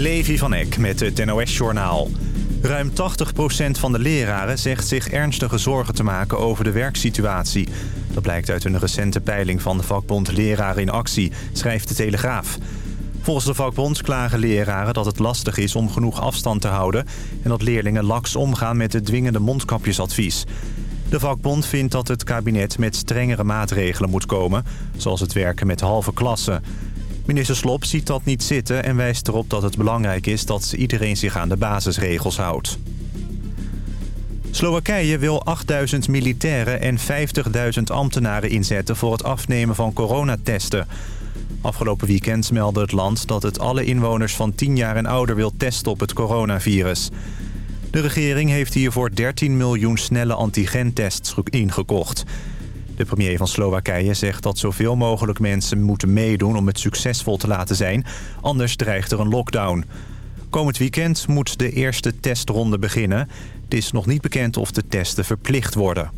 Levi van Eck met het NOS-journaal. Ruim 80% van de leraren zegt zich ernstige zorgen te maken over de werksituatie. Dat blijkt uit een recente peiling van de vakbond Leraren in Actie, schrijft de Telegraaf. Volgens de vakbond klagen leraren dat het lastig is om genoeg afstand te houden... en dat leerlingen laks omgaan met het dwingende mondkapjesadvies. De vakbond vindt dat het kabinet met strengere maatregelen moet komen... zoals het werken met halve klassen... Minister Slop ziet dat niet zitten en wijst erop dat het belangrijk is dat iedereen zich aan de basisregels houdt. Slowakije wil 8000 militairen en 50.000 ambtenaren inzetten voor het afnemen van coronatesten. Afgelopen weekend meldde het land dat het alle inwoners van 10 jaar en ouder wil testen op het coronavirus. De regering heeft hiervoor 13 miljoen snelle antigentests ingekocht. De premier van Slowakije zegt dat zoveel mogelijk mensen moeten meedoen om het succesvol te laten zijn. Anders dreigt er een lockdown. Komend weekend moet de eerste testronde beginnen. Het is nog niet bekend of de testen verplicht worden.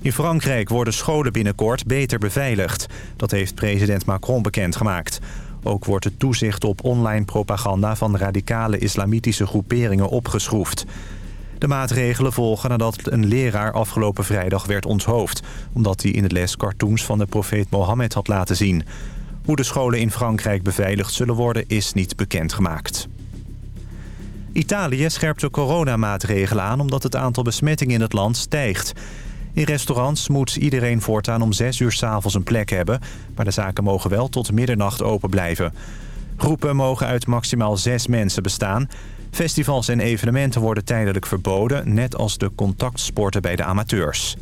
In Frankrijk worden scholen binnenkort beter beveiligd. Dat heeft president Macron bekendgemaakt. Ook wordt het toezicht op online propaganda van radicale islamitische groeperingen opgeschroefd. De maatregelen volgen nadat een leraar afgelopen vrijdag werd onthoofd... omdat hij in de les cartoons van de profeet Mohammed had laten zien. Hoe de scholen in Frankrijk beveiligd zullen worden is niet bekendgemaakt. Italië scherpt de coronamaatregelen aan omdat het aantal besmettingen in het land stijgt. In restaurants moet iedereen voortaan om 6 uur s'avonds een plek hebben... maar de zaken mogen wel tot middernacht open blijven. Groepen mogen uit maximaal zes mensen bestaan... Festivals en evenementen worden tijdelijk verboden... net als de contactsporten bij de amateurs.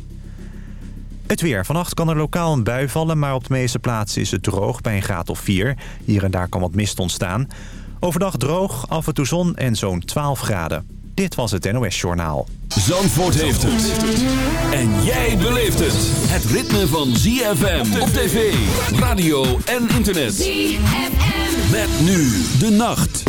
Het weer. Vannacht kan er lokaal een bui vallen... maar op de meeste plaatsen is het droog bij een graad of 4. Hier en daar kan wat mist ontstaan. Overdag droog, af en toe zon en zo'n 12 graden. Dit was het NOS Journaal. Zandvoort heeft het. En jij beleeft het. Het ritme van ZFM op tv, radio en internet. ZFM. Met nu de nacht.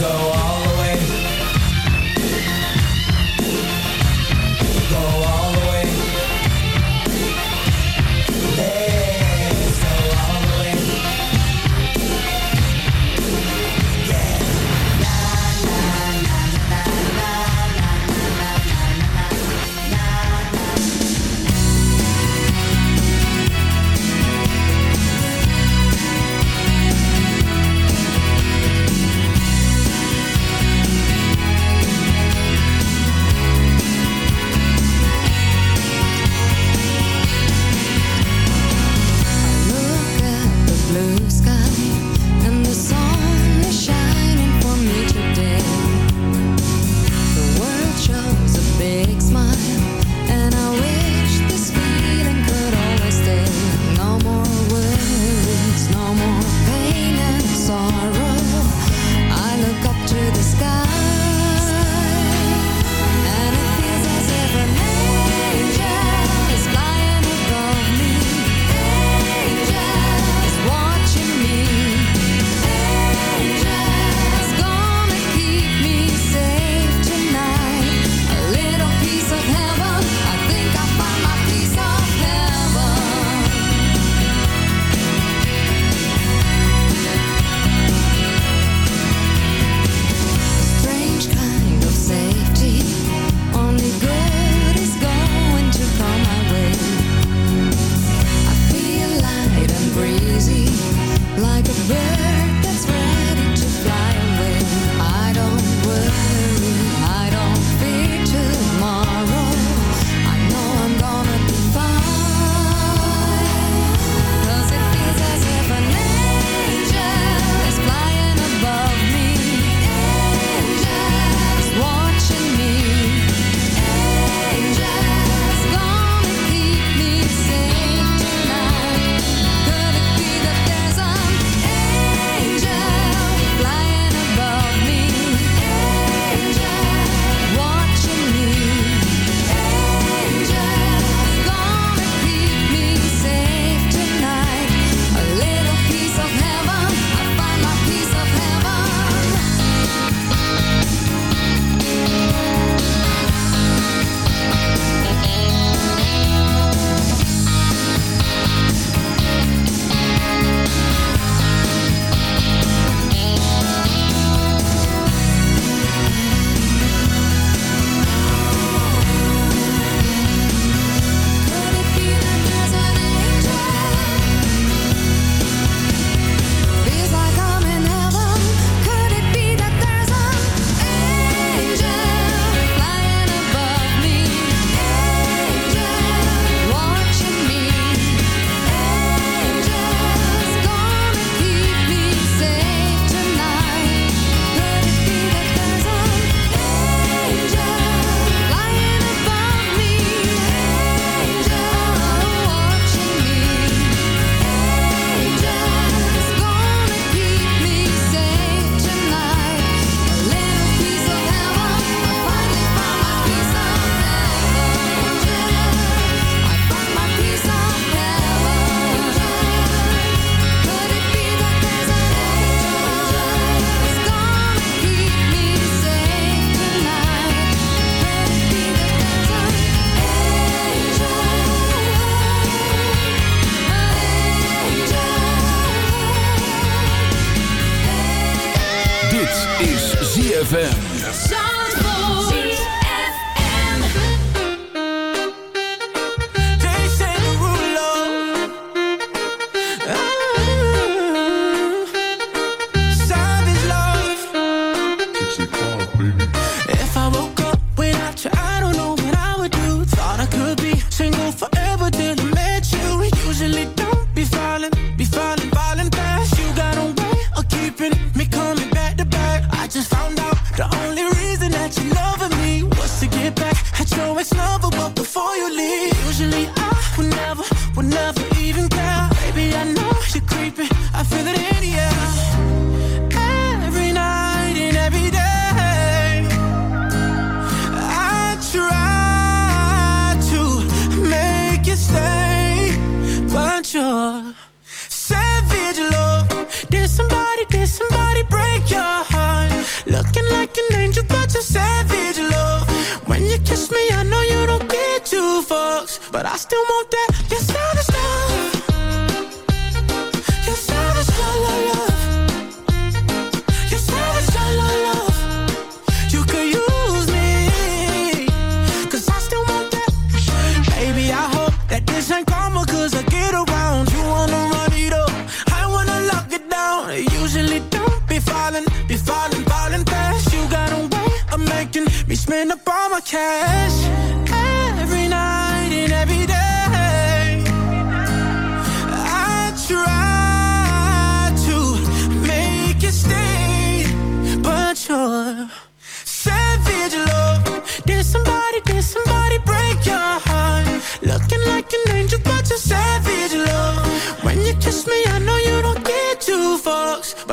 go.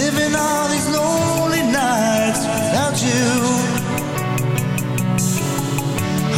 Living all these lonely nights without you.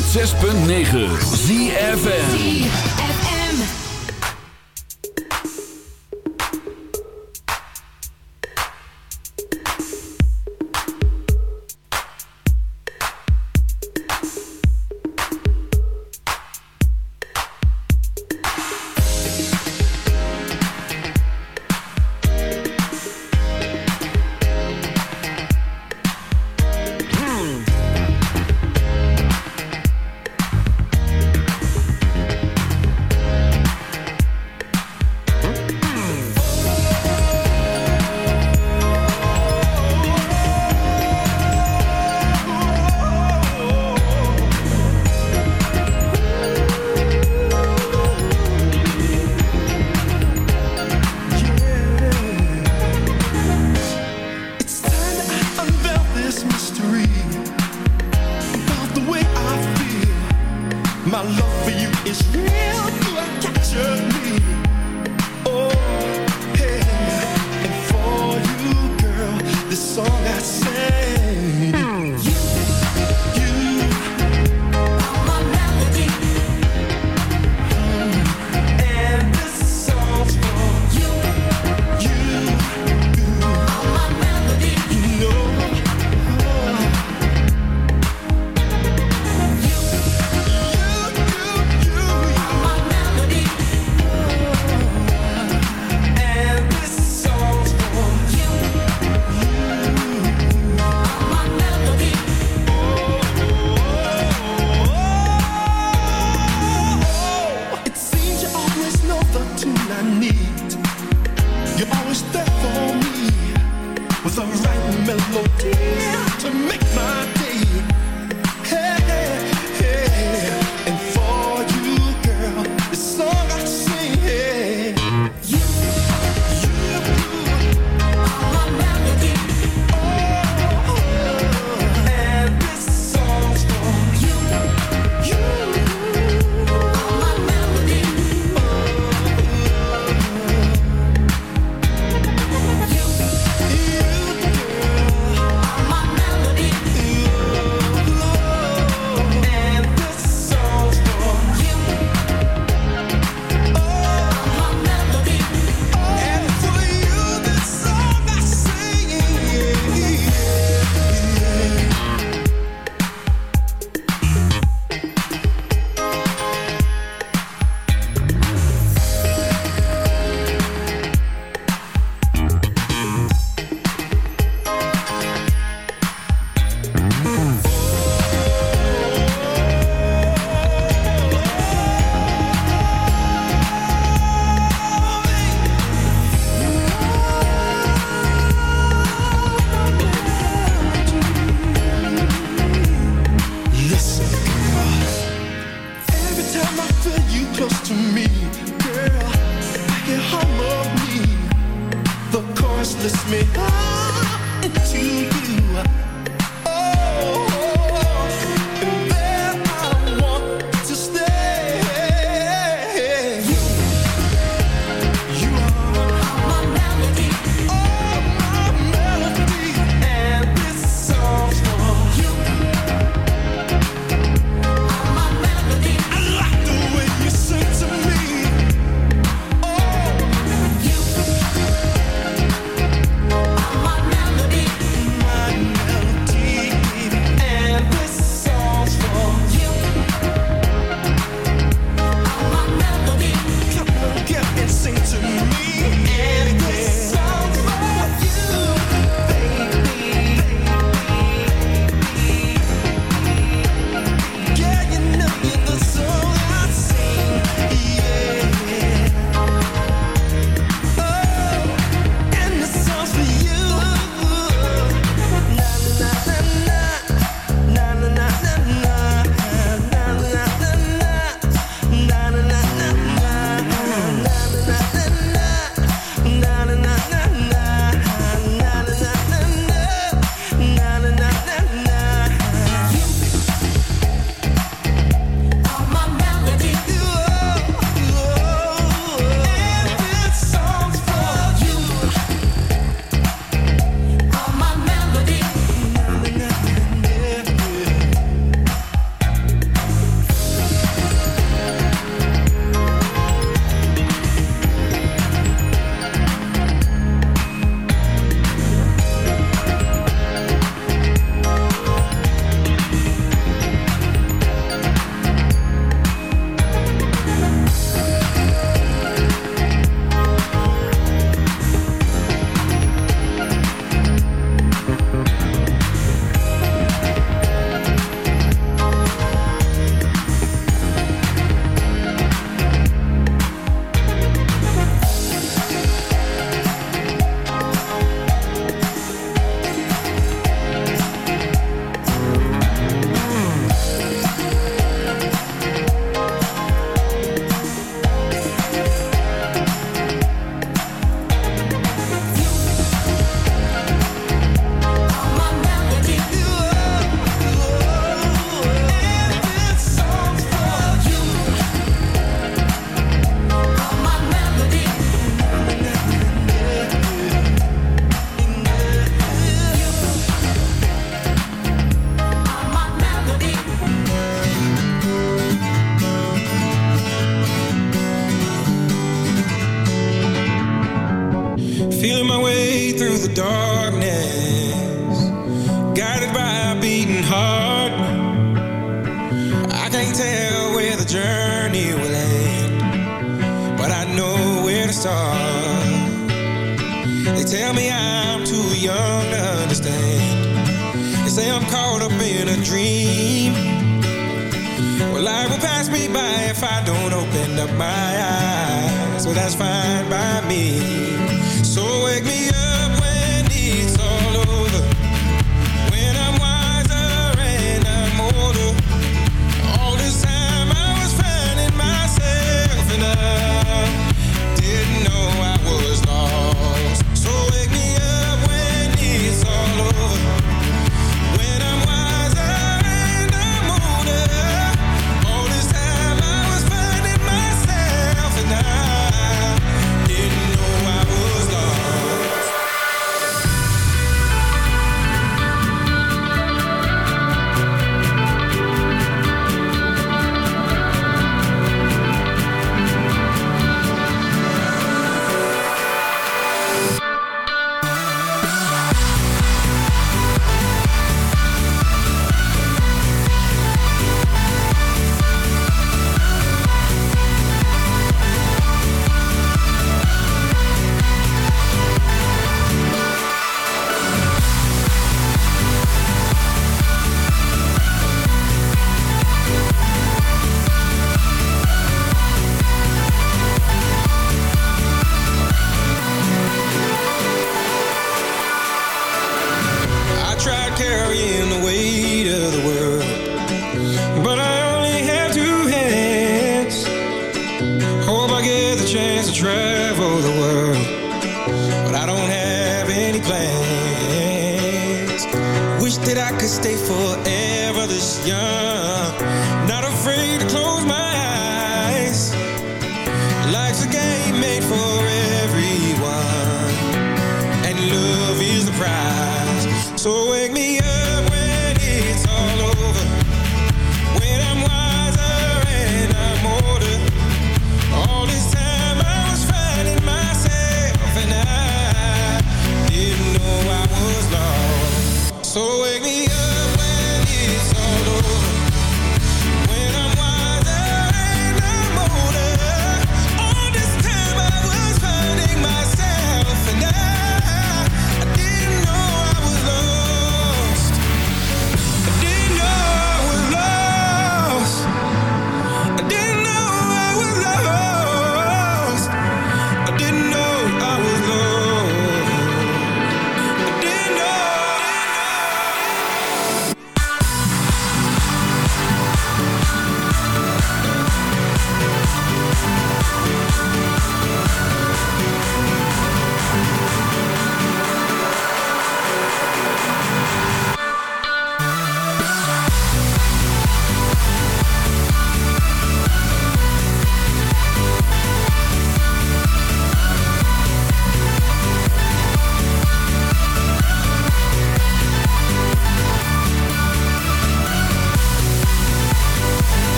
106.9 ZFN need. You're always there for me with the right melody to make my day.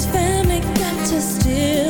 his family got to steal.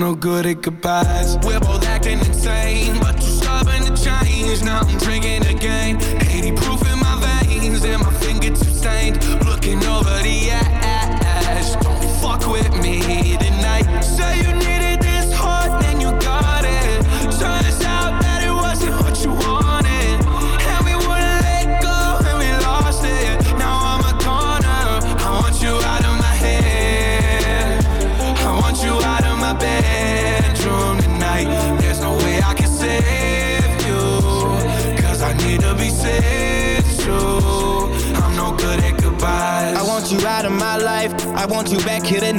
no good at goodbyes. We're both acting insane, but you're stubborn to change. Now I'm drinking again, 80 proof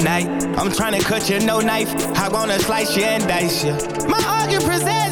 night. I'm trying to cut you no knife. I wanna slice you and dice you. My argument presents.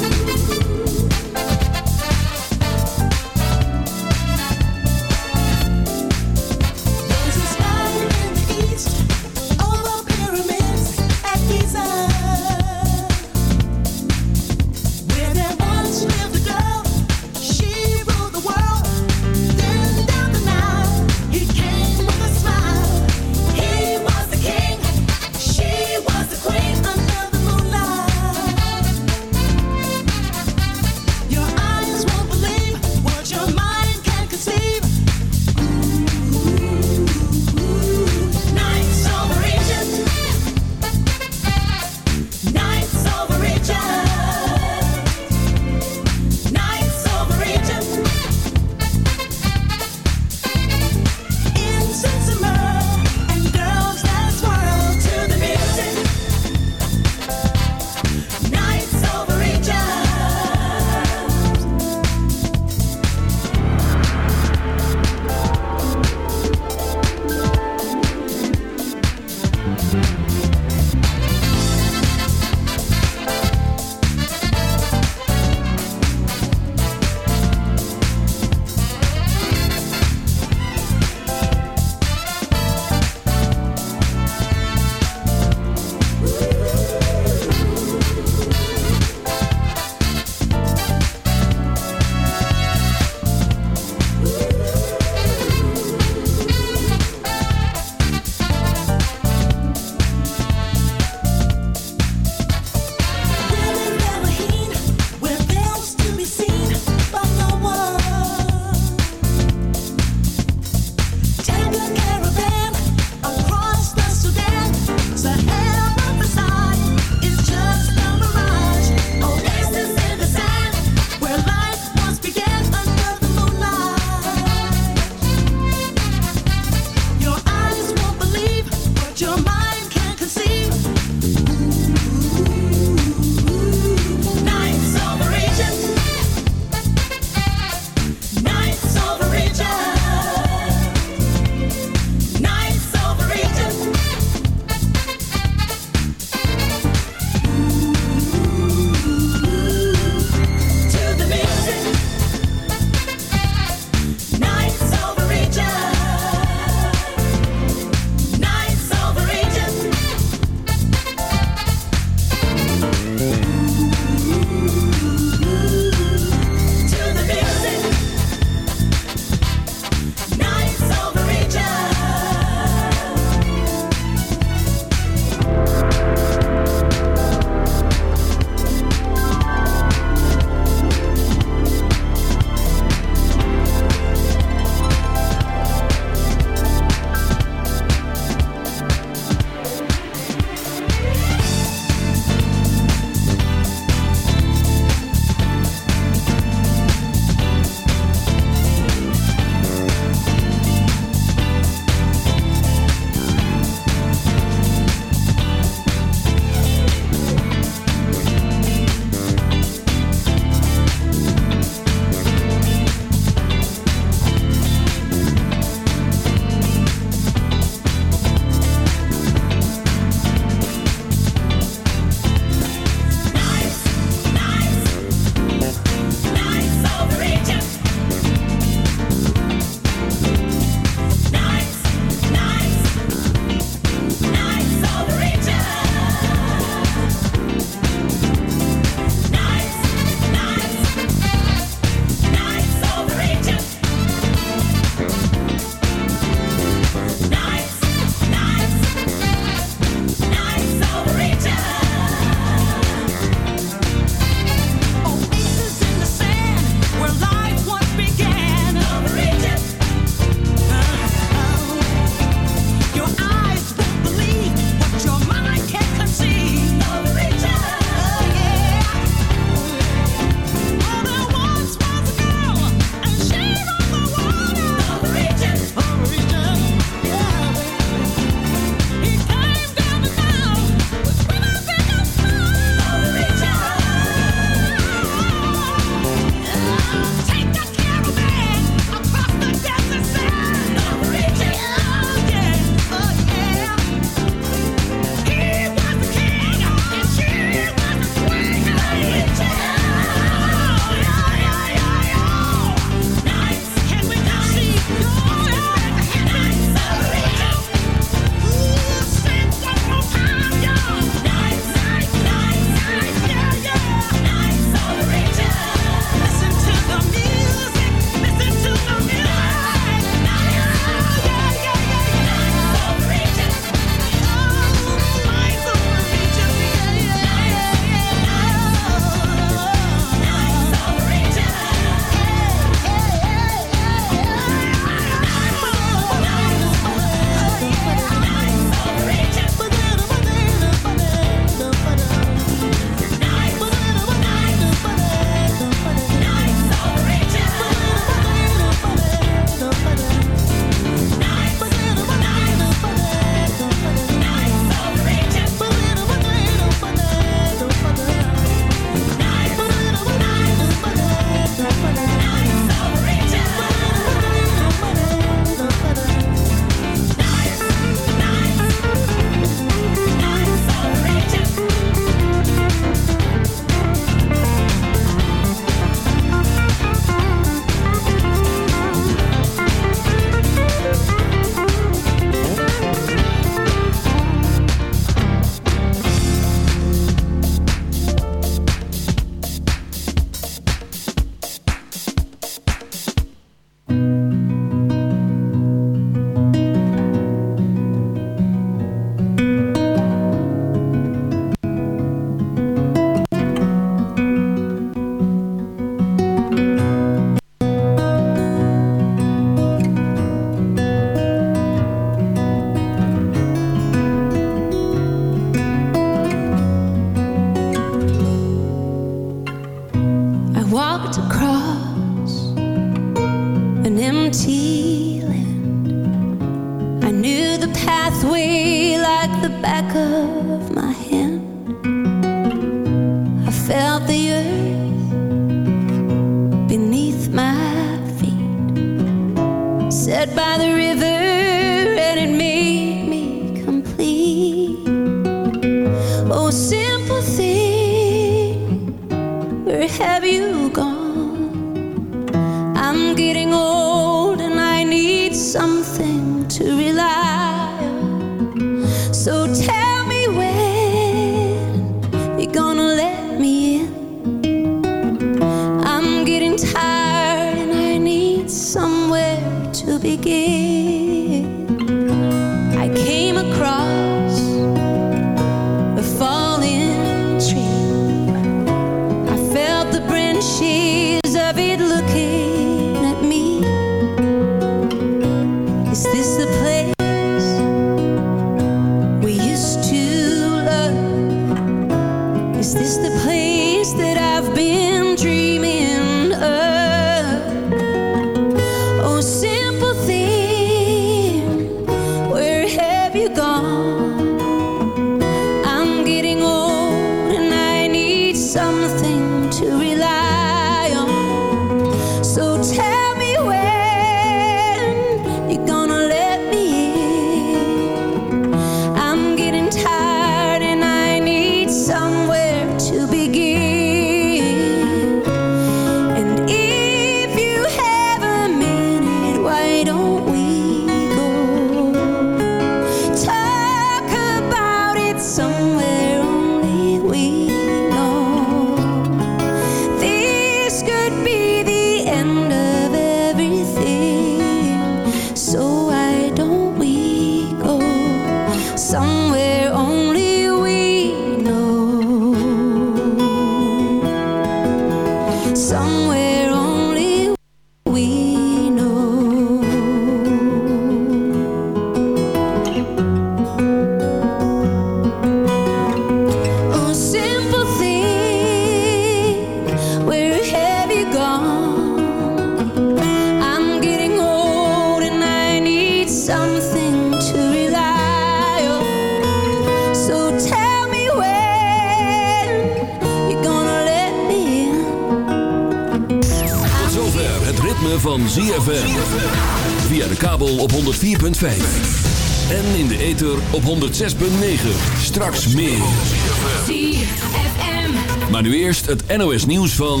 Het NOS nieuws van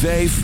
5